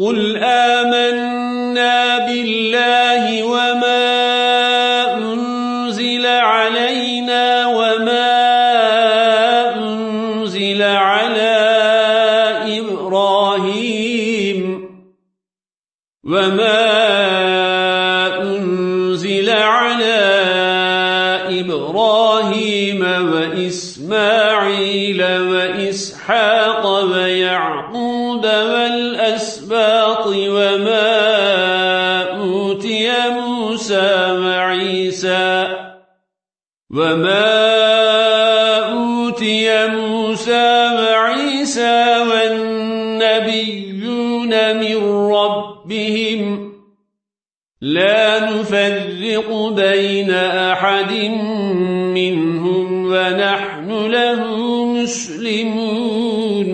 قل آمنا بالله وما أنزل علينا وما أنزل على إبراهيم وما أنزل على إبراهيم وإسماعيل وإسحاق ويعقوب والأسباط وما أوتي موسى وعيسى وما أوتي موسى وعيسى والنبيون من ربهم لا نفرق بين أحد منهم ونحن له مسلمون